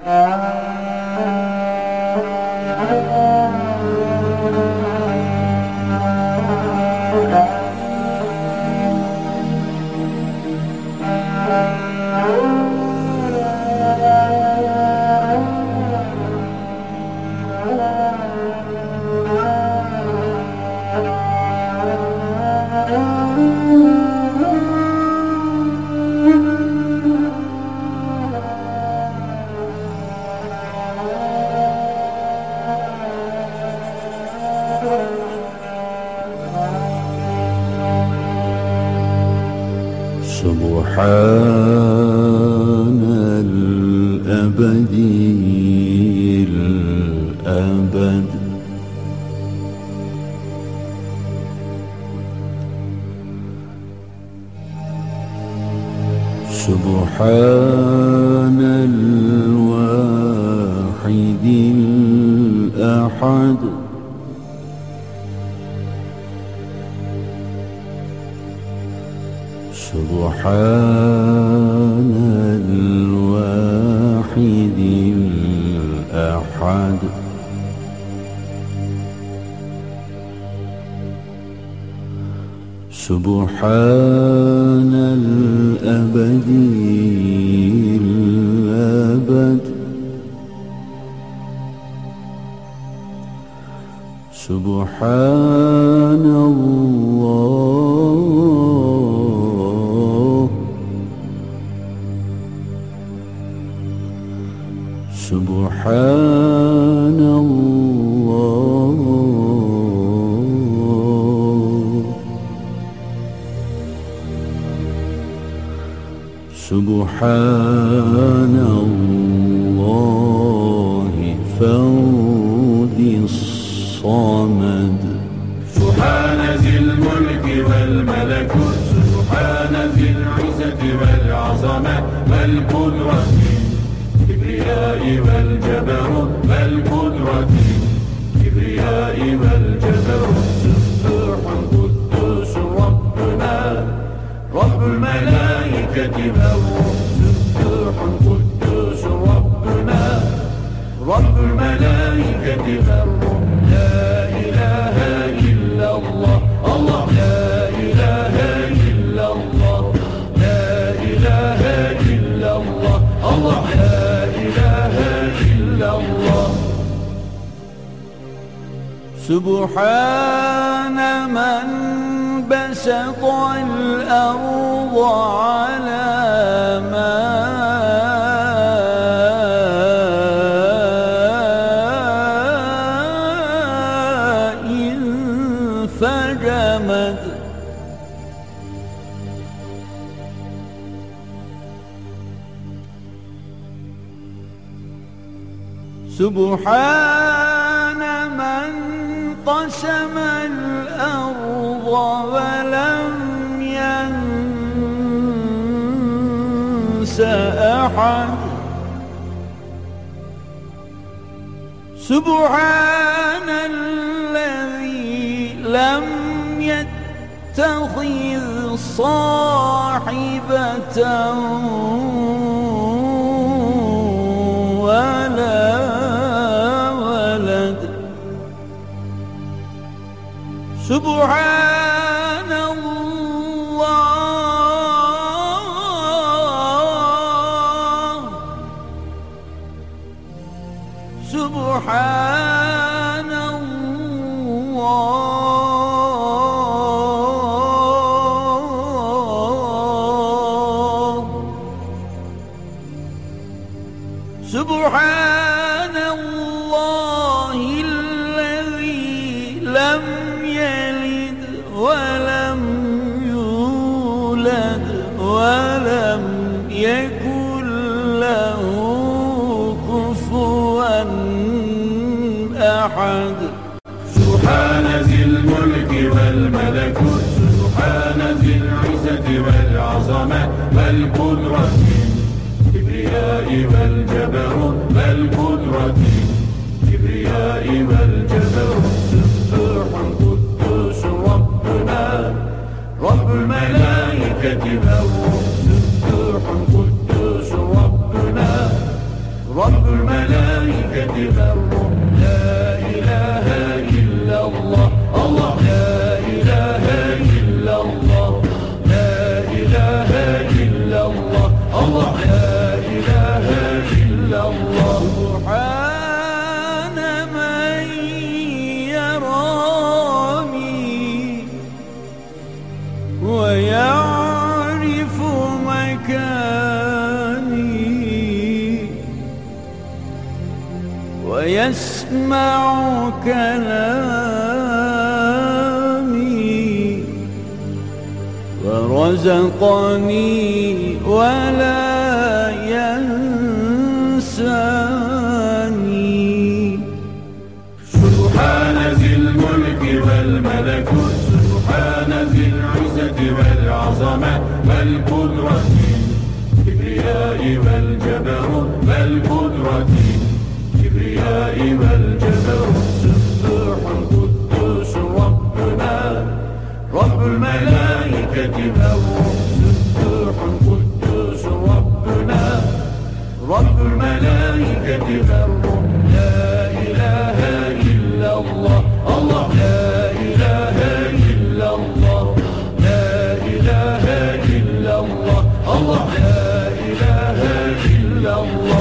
Uh, سبحان الأبدي الأبد. سبحان الواحد الأحد. سبحان الواحد الأحد. سبحان الأبد الأبد. سبحان سبحان الله فوق الصمد. سبحان ذي الملك والملكوت سبحان ذي العزة والعظمة والقدرة كبرياء والجبروت والقدرة سبحان من بسط الأرض على ماء فجمد. سبحان من قسم الأرض ولم ينس أحد. سبحان الذي لم يتخذ صاحبة سبحان الله. سبحان الله. سبحان الله الذي لم أحد. سبحان ذي الملك والملكوت سبحان ذي العزة والعظمة والقدرة كبرياء والجبروت والقدرة كبرياء والجبروت سبح قدوس ربنا رب الملائكة والروح. سبح قدوس ربنا رب الملائكة والروح. ويسمع كلامي. ورزقني ولا ينساني. سبحان ذي الملك والملكوت سبحان ذي العزة والعظمة والقدرة كبرياء والجبروت والقدرة للكبرياء ملجأه السباح القدوس ربنا. رب الملائكة هو السباح الله. الله. لا إله إلا الله. الله لا إله إلا الله.